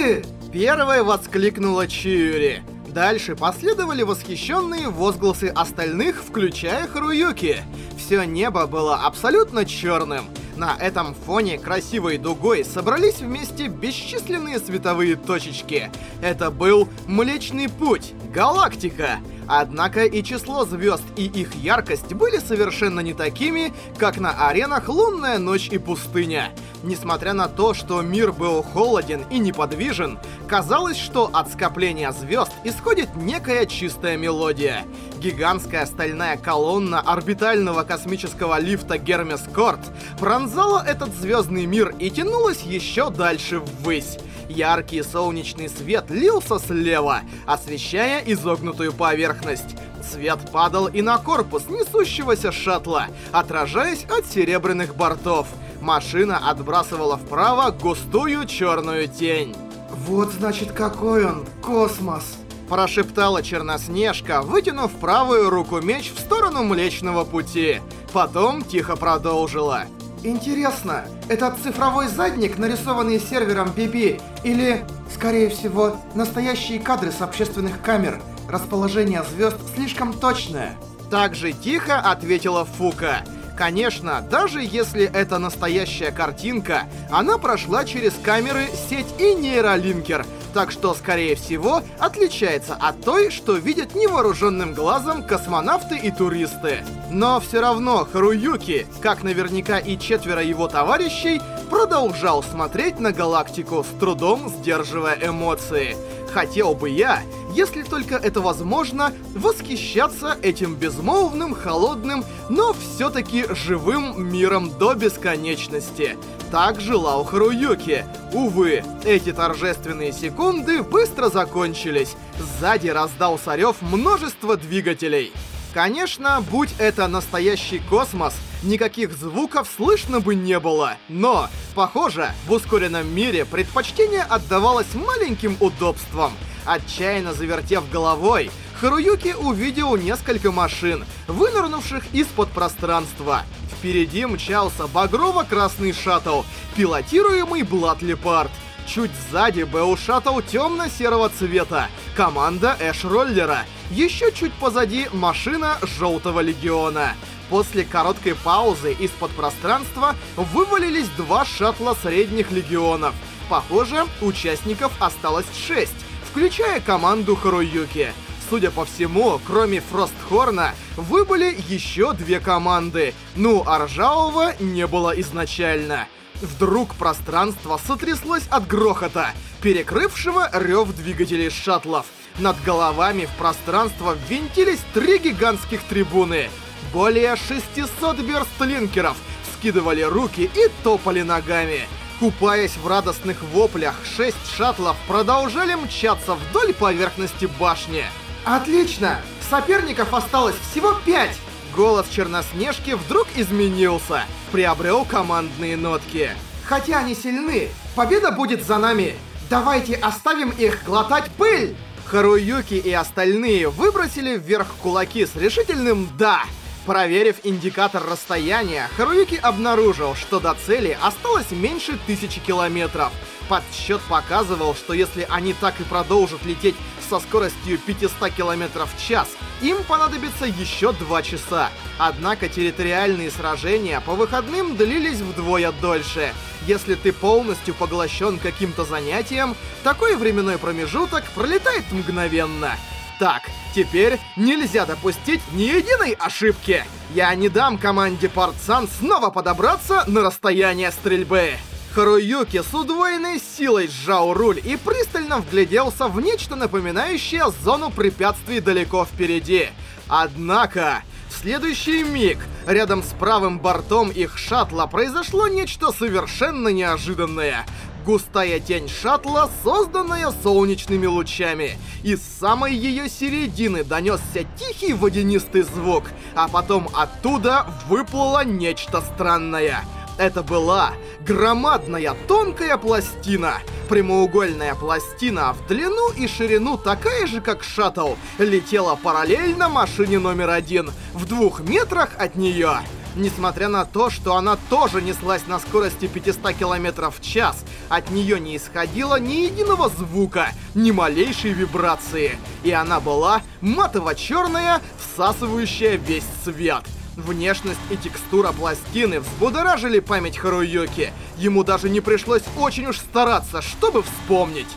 ты!» Первой воскликнула Чиури. Дальше последовали восхищенные возгласы остальных, включая Харуюки. Все небо было абсолютно черным. На этом фоне красивой дугой собрались вместе бесчисленные световые точечки. Это был Млечный Путь, галактика. Однако и число звезд, и их яркость были совершенно не такими, как на аренах Лунная Ночь и Пустыня. Несмотря на то, что мир был холоден и неподвижен, казалось, что от скопления звезд исходит некая чистая мелодия. Гигантская стальная колонна орбитального космического лифта Гермес Корт пронзала этот звездный мир и тянулась еще дальше ввысь. Яркий солнечный свет лился слева, освещая изогнутую поверхность. Свет падал и на корпус несущегося шаттла, отражаясь от серебряных бортов. Машина отбрасывала вправо густую черную тень. «Вот значит какой он, космос!» Прошептала Черноснежка, вытянув правую руку меч в сторону Млечного Пути. Потом тихо продолжила. Интересно, это цифровой задник, нарисованный сервером PP, или, скорее всего, настоящие кадры с общественных камер? Расположение звезд слишком точное. Так же тихо ответила Фука. Конечно, даже если это настоящая картинка, она прошла через камеры, сеть и нейролинкер, так что, скорее всего, отличается от той, что видят невооруженным глазом космонавты и туристы. Но все равно Харуюки, как наверняка и четверо его товарищей, продолжал смотреть на галактику, с трудом сдерживая эмоции. Хотел бы я, если только это возможно, восхищаться этим безмолвным, холодным, но все-таки живым миром до бесконечности. Так желал Харуюки. Увы, эти торжественные секунды быстро закончились. Сзади раздался рев множества двигателей. Конечно, будь это настоящий космос, никаких звуков слышно бы не было. Но, похоже, в ускоренном мире предпочтение отдавалось маленьким удобствам. Отчаянно завертев головой, Харуюки увидел несколько машин, вынырнувших из-под пространства. Впереди мчался багрово-красный шаттл, пилотируемый Блад Лепард. Чуть сзади был шаттл темно-серого цвета, команда Эш-роллера. Еще чуть позади машина Желтого Легиона. После короткой паузы из-под пространства вывалились два шаттла средних легионов. Похоже, участников осталось шесть, включая команду Харуюки. Судя по всему, кроме Фростхорна, выбыли еще две команды. Ну, а Ржавого не было изначально. Вдруг пространство сотряслось от грохота, перекрывшего рев двигателей шаттлов. Над головами в пространство ввинтились три гигантских трибуны. Более 600 берстлинкеров скидывали руки и топали ногами. Купаясь в радостных воплях, шесть шаттлов продолжали мчаться вдоль поверхности башни. Отлично! Соперников осталось всего пять! Голос Черноснежки вдруг изменился, приобрел командные нотки. Хотя они сильны, победа будет за нами. Давайте оставим их глотать пыль! Харуюки и остальные выбросили вверх кулаки с решительным «да». Проверив индикатор расстояния, Харуюки обнаружил, что до цели осталось меньше тысячи километров. Подсчет показывал, что если они так и продолжат лететь со скоростью 500 км в час, им понадобится еще 2 часа. Однако территориальные сражения по выходным длились вдвое дольше. Если ты полностью поглощен каким-то занятием, такой временной промежуток пролетает мгновенно. Так, теперь нельзя допустить ни единой ошибки. Я не дам команде Партсан снова подобраться на расстояние стрельбы. Харуюки с удвоенной силой сжал руль и пристально вгляделся в нечто напоминающее зону препятствий далеко впереди. Однако, в следующий миг, рядом с правым бортом их шаттла произошло нечто совершенно неожиданное. Густая тень шаттла, созданная солнечными лучами. Из самой ее середины донесся тихий водянистый звук, а потом оттуда выплыло нечто странное — это была громадная тонкая пластина. Прямоугольная пластина в длину и ширину такая же, как шаттл, летела параллельно машине номер один, в двух метрах от нее. Несмотря на то, что она тоже неслась на скорости 500 км в час, от нее не исходило ни единого звука, ни малейшей вибрации. И она была матово-черная, всасывающая весь свет. Внешность и текстура пластины взбудоражили память Харуюки. Ему даже не пришлось очень уж стараться, чтобы вспомнить.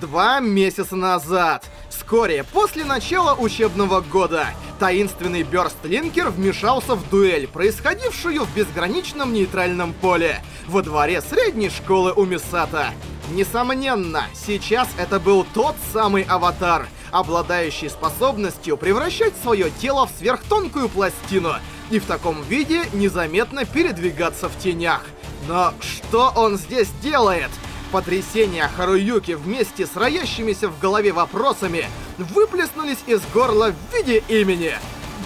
Два месяца назад, вскоре после начала учебного года, таинственный Бёрстлинкер вмешался в дуэль, происходившую в безграничном нейтральном поле, во дворе средней школы у Мисата. Несомненно, сейчас это был тот самый аватар, обладающий способностью превращать свое тело в сверхтонкую пластину и в таком виде незаметно передвигаться в тенях. Но что он здесь делает? Потрясения Харуюки вместе с роящимися в голове вопросами выплеснулись из горла в виде имени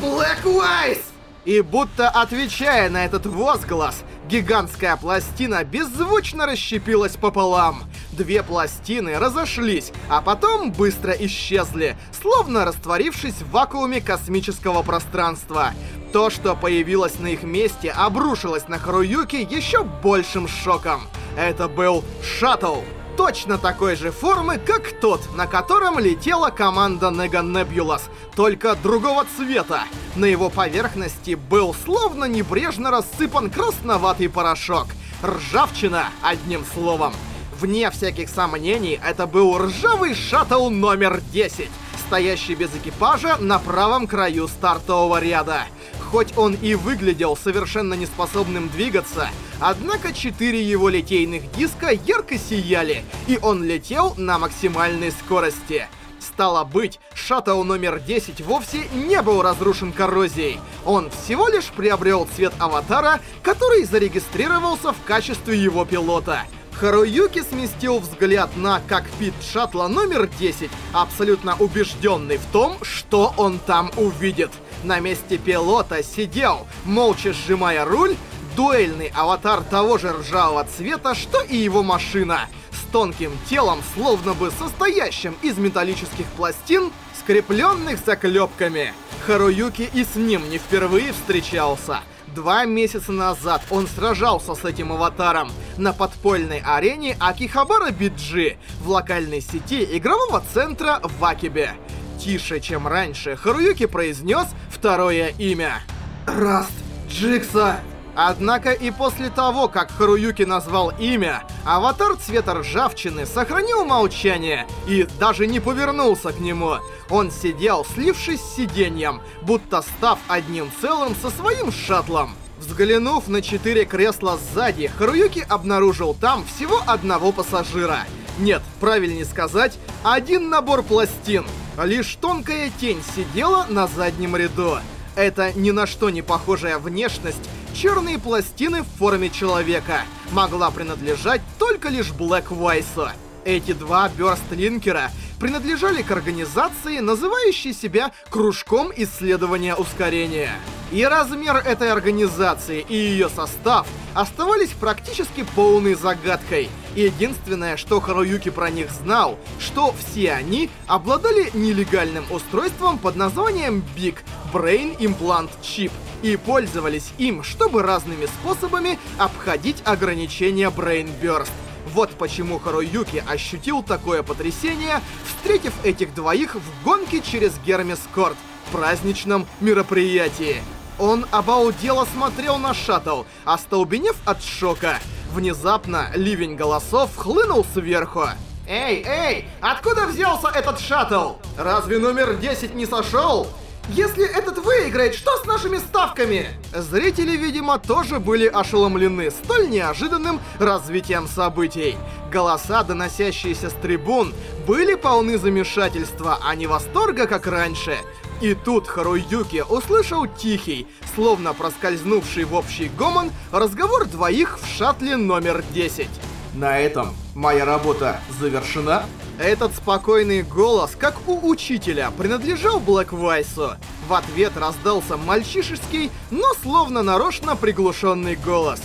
Black Wise! И будто отвечая на этот возглас, гигантская пластина беззвучно расщепилась пополам. Две пластины разошлись, а потом быстро исчезли, словно растворившись в вакууме космического пространства. То, что появилось на их месте, обрушилось на Харуюки еще большим шоком. Это был шаттл. Точно такой же формы, как тот, на котором летела команда Нега Небулас, только другого цвета. На его поверхности был словно небрежно рассыпан красноватый порошок. Ржавчина, одним словом. Вне всяких сомнений, это был ржавый шаттл номер 10, стоящий без экипажа на правом краю стартового ряда. Хоть он и выглядел совершенно неспособным двигаться, однако четыре его литейных диска ярко сияли, и он летел на максимальной скорости. Стало быть, шаттл номер 10 вовсе не был разрушен коррозией. Он всего лишь приобрел цвет аватара, который зарегистрировался в качестве его пилота. Харуюки сместил взгляд на кокпит шаттла номер 10, абсолютно убежденный в том, что он там увидит. На месте пилота сидел, молча сжимая руль, дуэльный аватар того же ржавого цвета, что и его машина, с тонким телом, словно бы состоящим из металлических пластин, скрепленных заклепками. Харуюки и с ним не впервые встречался. Два месяца назад он сражался с этим аватаром на подпольной арене Акихабара Биджи в локальной сети игрового центра в Акибе. Тише, чем раньше, Харуюки произнес второе имя. Раст, Джикса. Однако и после того, как Харуюки назвал имя, аватар цвета ржавчины сохранил молчание и даже не повернулся к нему. Он сидел, слившись с сиденьем, будто став одним целым со своим шаттлом. Взглянув на четыре кресла сзади, Харуюки обнаружил там всего одного пассажира. Нет, правильнее сказать, один набор пластин. Лишь тонкая тень сидела на заднем ряду. Это ни на что не похожая внешность, черные пластины в форме человека, могла принадлежать только лишь Блэк Вайсу. Эти два бёрстлинкера принадлежали к организации, называющей себя Кружком исследования ускорения. И размер этой организации и ее состав оставались практически полной загадкой. Единственное, что Харуюки про них знал, что все они обладали нелегальным устройством под названием Big Brain Implant Chip и пользовались им, чтобы разными способами обходить ограничения Brain Burst. Вот почему Харуюки ощутил такое потрясение, встретив этих двоих в гонке через Гермес Корт праздничном мероприятии. Он обалдело смотрел на шаттл, остолбенев от шока. Внезапно ливень голосов хлынул сверху. «Эй, эй, откуда взялся этот шаттл? Разве номер 10 не сошел?» Если этот выиграет, что с нашими ставками? Зрители, видимо, тоже были ошеломлены столь неожиданным развитием событий. Голоса, доносящиеся с трибун, были полны замешательства, а не восторга, как раньше. И тут Харуюки услышал тихий, словно проскользнувший в общий гомон, разговор двоих в шаттле номер 10. На этом моя работа завершена. Этот спокойный голос, как у учителя, принадлежал Блэк Вайсу. В ответ раздался мальчишеский, но словно нарочно приглушенный голос.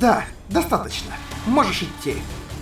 Да, достаточно. Можешь идти.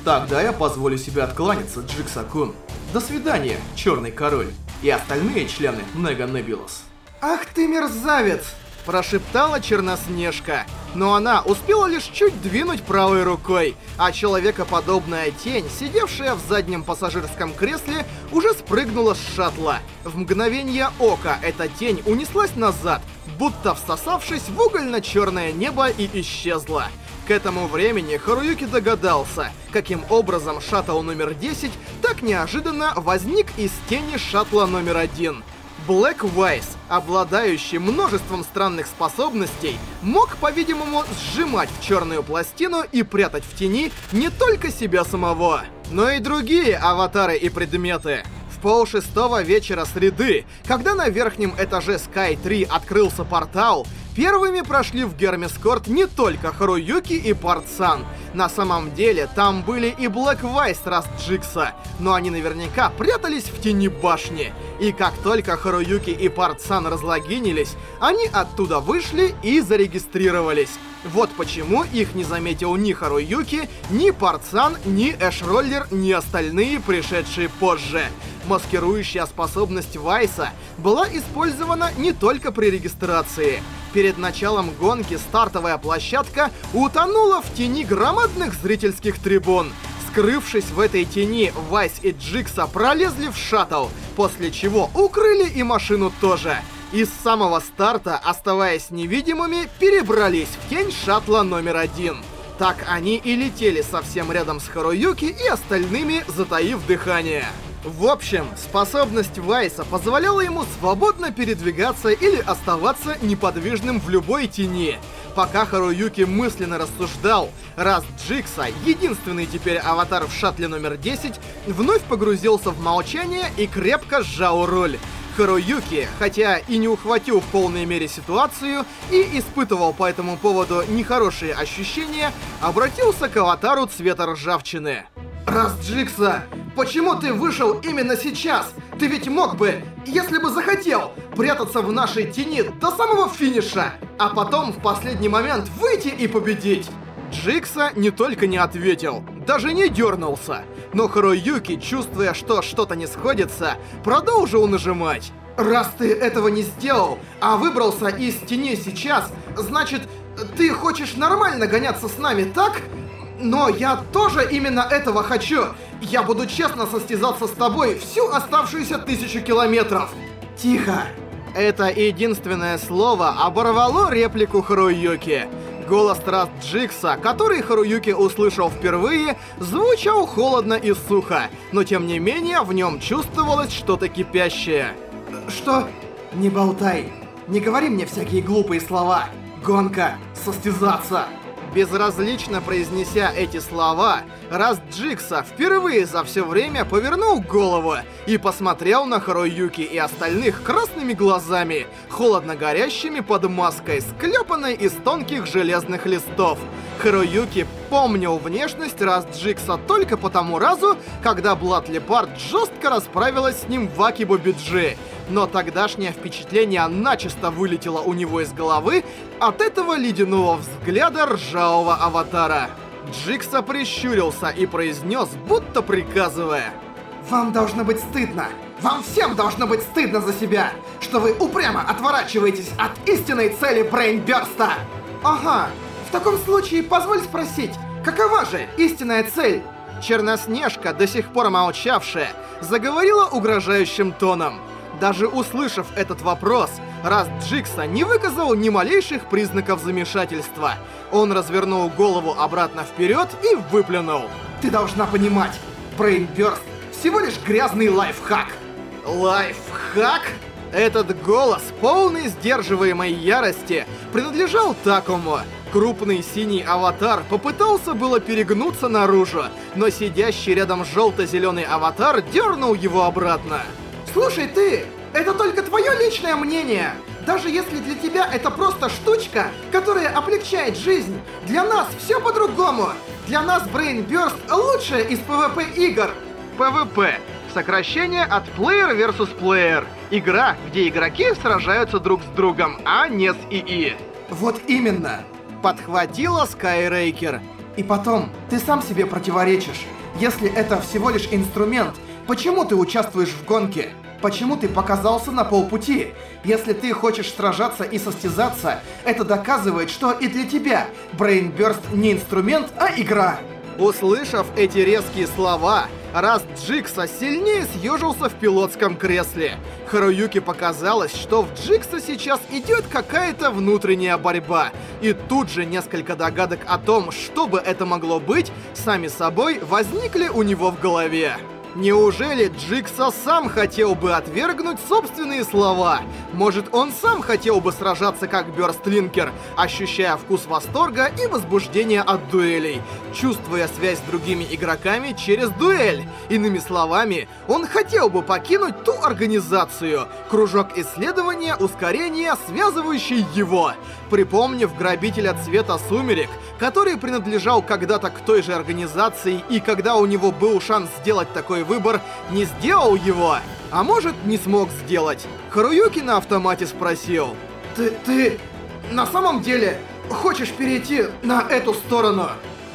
Тогда я позволю себе откланяться, Джикса-кун. До свидания, Черный Король. И остальные члены Нега Небулас. Ах ты мерзавец! Прошептала Черноснежка. Но она успела лишь чуть двинуть правой рукой, а человекоподобная тень, сидевшая в заднем пассажирском кресле, уже спрыгнула с шаттла. В мгновение ока эта тень унеслась назад, будто всосавшись в угольно-черное небо и исчезла. К этому времени Харуюки догадался, каким образом шаттл номер 10 так неожиданно возник из тени шаттла номер 1. Блэк Вайс, обладающий множеством странных способностей, мог, по-видимому, сжимать в черную пластину и прятать в тени не только себя самого, но и другие аватары и предметы. Полшестого вечера среды, когда на верхнем этаже Sky 3 открылся портал, Первыми прошли в Гермискорт не только Харуюки и Партсан. На самом деле, там были и Блэк Вайс раз Джикса, но они наверняка прятались в тени башни. И как только Харуюки и Партсан разлогинились, они оттуда вышли и зарегистрировались. Вот почему их не заметил ни Харуюки, ни Партсан, ни Эшроллер, ни остальные, пришедшие позже. Маскирующая способность Вайса была использована не только при регистрации. Перед началом гонки стартовая площадка утонула в тени громадных зрительских трибун. Скрывшись в этой тени, Вайс и Джикса пролезли в шаттл, после чего укрыли и машину тоже. И с самого старта, оставаясь невидимыми, перебрались в тень шаттла номер один. Так они и летели совсем рядом с Харуюки и остальными, затаив дыхание. В общем, способность Вайса позволяла ему свободно передвигаться или оставаться неподвижным в любой тени. Пока Харуюки мысленно рассуждал, раз Джикса, единственный теперь аватар в шаттле номер 10, вновь погрузился в молчание и крепко сжал руль. Харуюки, хотя и не ухватил в полной мере ситуацию и испытывал по этому поводу нехорошие ощущения, обратился к аватару цвета ржавчины. Раз Джикса, почему ты вышел именно сейчас? Ты ведь мог бы, если бы захотел, прятаться в нашей тени до самого финиша, а потом в последний момент выйти и победить. Джикса не только не ответил, даже не дернулся. Но Харуюки, чувствуя, что что-то не сходится, продолжил нажимать. Раз ты этого не сделал, а выбрался из тени сейчас, значит, ты хочешь нормально гоняться с нами, так? Но я тоже именно этого хочу. Я буду честно состязаться с тобой всю оставшуюся тысячу километров. Тихо. Это единственное слово оборвало реплику Харуюки. Голос Траст Джикса, который Харуюки услышал впервые, звучал холодно и сухо, но тем не менее в нем чувствовалось что-то кипящее. Что? Не болтай. Не говори мне всякие глупые слова. Гонка. Состязаться. Безразлично произнеся эти слова, раз Джикса впервые за все время повернул голову и посмотрел на Харуюки и остальных красными глазами, холодно горящими под маской, склепанной из тонких железных листов. Харуюки помнил внешность раз Джикса только по тому разу, когда Блад Лепард жестко расправилась с ним в Акибо Биджи но тогдашнее впечатление начисто вылетело у него из головы от этого ледяного взгляда ржавого аватара. Джикса прищурился и произнес, будто приказывая. «Вам должно быть стыдно! Вам всем должно быть стыдно за себя, что вы упрямо отворачиваетесь от истинной цели Брейнберста!» «Ага, в таком случае позволь спросить, какова же истинная цель?» Черноснежка, до сих пор молчавшая, заговорила угрожающим тоном. Даже услышав этот вопрос, раз Джикса не выказал ни малейших признаков замешательства. Он развернул голову обратно вперед и выплюнул. Ты должна понимать, Брейнбёрст всего лишь грязный лайфхак. Лайфхак? Этот голос, полный сдерживаемой ярости, принадлежал Такому. Крупный синий аватар попытался было перегнуться наружу, но сидящий рядом желто-зеленый аватар дернул его обратно. Слушай ты, это только твое личное мнение. Даже если для тебя это просто штучка, которая облегчает жизнь, для нас все по-другому. Для нас Brain Burst лучшая из PvP игр. PvP. Сокращение от Player vs Player. Игра, где игроки сражаются друг с другом, а не с ИИ. Вот именно. Подхватила Skyraiker. И потом, ты сам себе противоречишь. Если это всего лишь инструмент, почему ты участвуешь в гонке? почему ты показался на полпути? Если ты хочешь сражаться и состязаться, это доказывает, что и для тебя Брейнбёрст не инструмент, а игра. Услышав эти резкие слова, Раст Джикса сильнее съежился в пилотском кресле. Харуюке показалось, что в Джикса сейчас идет какая-то внутренняя борьба. И тут же несколько догадок о том, что бы это могло быть, сами собой возникли у него в голове. Неужели Джикса сам хотел бы отвергнуть собственные слова? Может, он сам хотел бы сражаться как Бёрстлинкер, ощущая вкус восторга и возбуждения от дуэлей, чувствуя связь с другими игроками через дуэль? Иными словами, он хотел бы покинуть ту организацию, кружок исследования ускорения, связывающий его. Припомнив грабителя цвета сумерек, который принадлежал когда-то к той же организации, и когда у него был шанс сделать такой выбор, не сделал его, а может не смог сделать. Харуюки на автомате спросил. Ты, ты на самом деле хочешь перейти на эту сторону?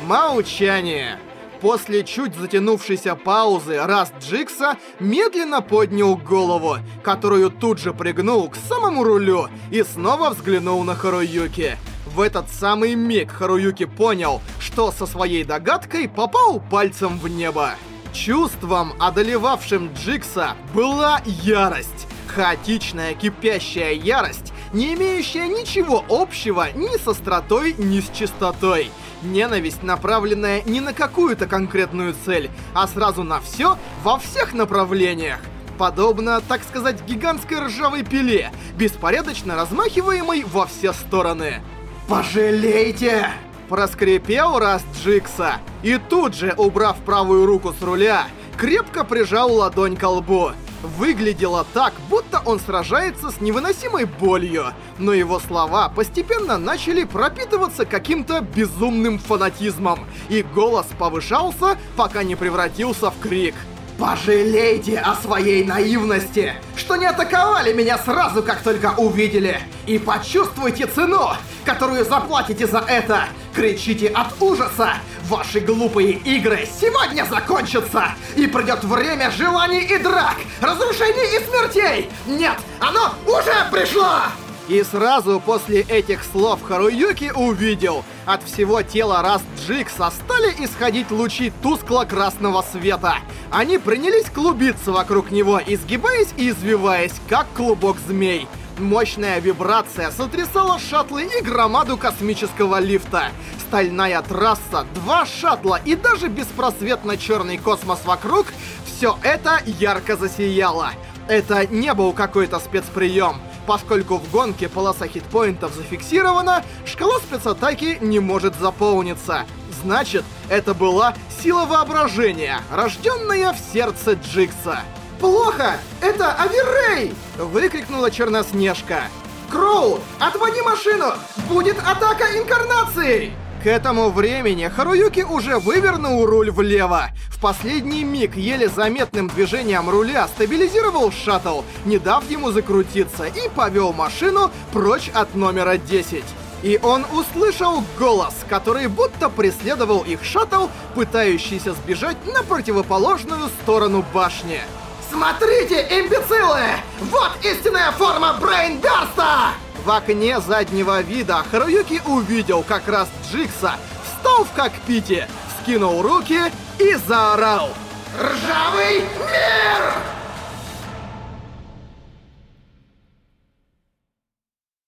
Молчание. После чуть затянувшейся паузы Раст Джикса медленно поднял голову, которую тут же пригнул к самому рулю и снова взглянул на Харуюки. В этот самый миг Харуюки понял, что со своей догадкой попал пальцем в небо. Чувством, одолевавшим Джикса, была ярость. Хаотичная, кипящая ярость, не имеющая ничего общего ни с остротой, ни с чистотой. Ненависть, направленная не на какую-то конкретную цель, а сразу на все во всех направлениях. Подобно, так сказать, гигантской ржавой пиле, беспорядочно размахиваемой во все стороны. Пожалейте! Проскрипел раз Джикса, и тут же, убрав правую руку с руля, крепко прижал ладонь к лбу. Выглядело так, будто он сражается с невыносимой болью, но его слова постепенно начали пропитываться каким-то безумным фанатизмом, и голос повышался, пока не превратился в крик. Пожалейте о своей наивности, что не атаковали меня сразу, как только увидели. И почувствуйте цену, которую заплатите за это. Кричите от ужаса. Ваши глупые игры сегодня закончатся. И придет время желаний и драк, разрушений и смертей. Нет, оно уже пришло! И сразу после этих слов Харуюки увидел, от всего тела Раст Джикса стали исходить лучи тускло-красного света. Они принялись клубиться вокруг него, изгибаясь и извиваясь, как клубок змей. Мощная вибрация сотрясала шаттлы и громаду космического лифта. Стальная трасса, два шаттла и даже беспросветно черный космос вокруг — все это ярко засияло. Это не был какой-то спецприем. Поскольку в гонке полоса хитпоинтов зафиксирована, шкала спецатаки не может заполниться. Значит, это была сила воображения, рожденная в сердце Джикса. «Плохо! Это Аверрей!» — выкрикнула Черноснежка. «Кроу, отводи машину! Будет атака инкарнации!» К этому времени Харуюки уже вывернул руль влево. В последний миг еле заметным движением руля стабилизировал шаттл, не дав ему закрутиться, и повел машину прочь от номера 10. И он услышал голос, который будто преследовал их шаттл, пытающийся сбежать на противоположную сторону башни. Смотрите, имбецилы! Вот истинная форма Брейнберста! В окне заднего вида Харуюки увидел как раз Джикса, встал в кокпите, скинул руки и заорал. Ржавый мир!